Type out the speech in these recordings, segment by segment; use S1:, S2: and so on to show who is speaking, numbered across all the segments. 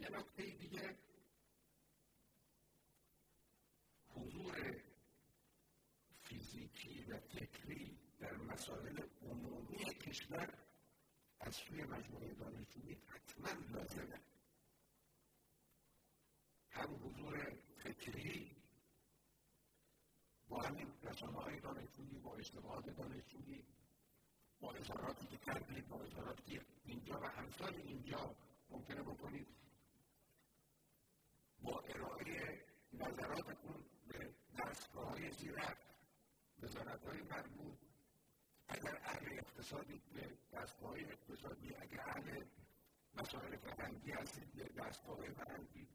S1: یه نکته دیگه حضور فیزیکی و فکری در مسائل عمومی کشور از سوی مجموعه دانشجویی حتما لازمه. هم حضور فکری با همین رسانه های دانشجویی با اجتماعات دانشجویی با اظهاراتی که کردید با اظهاراتی که اینجا و همسال اینجا ممکنه بکنید با ارائه نظراتتون به دستگاه های زیرک وزارت های مربوط. اگر اهل اقتصادی به دستگاه اقتصادی اگر اهل مسائل فرهنگی هستید به دستگاه فرهنگی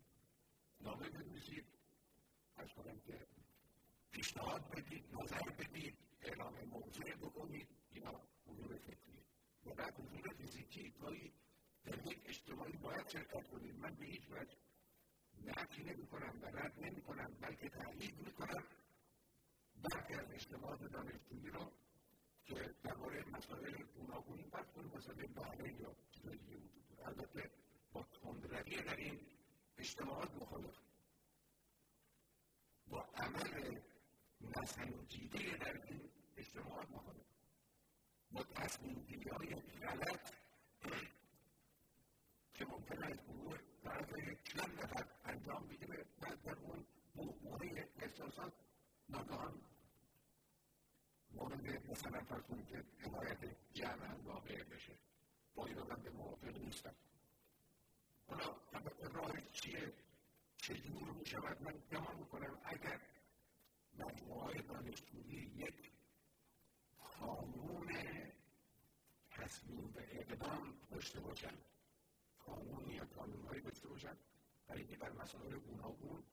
S1: نامه بنویسید. از کنم که پیشنهاد بدید نظر بدید اعلام موضوع بکنید. اینا حضور فکری. و بعد حضور فیزیکی گاهی در یک اجتماعی باید شرکت کنید. من به هیچ وجه نفی نمی کنم و رد نمی کنم بلکه تحلیل می کنم برخی از اجتماعات دانشجویی را که درباره مسائل گوناگونی بحث کنیم مسئله بهره یا چیزهای دیگه وجود داره البته با تندروی در این اجتماعات مخالف با عمل نسنجیده در این اجتماعات مخالف با تصمیم گیری های غلط که ممکن است گروه برای چند نفر انجام بگیره بعد در اون موقع احساسات ناگهان مورد مثلا فرض کنید که حمایت جمع واقع بشه با این آدم به موافق نیستم حالا راه چیه چجور می شود من گمان می‌کنم اگر مجموعه دانشجویی یک قانون تصمیم به اقدام داشته باشند قانون یا قانونهایی داشته باشند برای اینکه بر مسائل گوناگون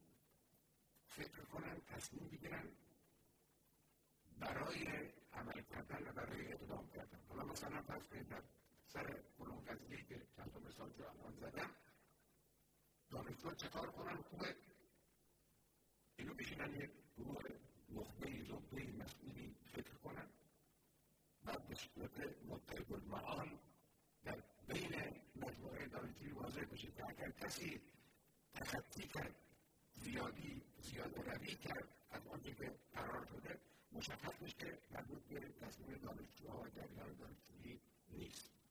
S1: فکر کنن تصمیم بگیرن کردن و برای اقدام کردن حالا مثلا فرض کنید در سر فلان قضیه که چند تا مثال جو الان زدم دانشجو چکار کنن خوبه اینو بشینن یک گروه نخبه زبده مسئولی فکر کنن بعد به صورت متحد المعان در بین مجموعه دانشجوی واضح بشه که اگر کسی تخطی کرد زیادی زیاده روی کرد از آنچه که قرار شده مشخص که مربوط به تصمیم دانشجوها و جریان دانشجویی نیست.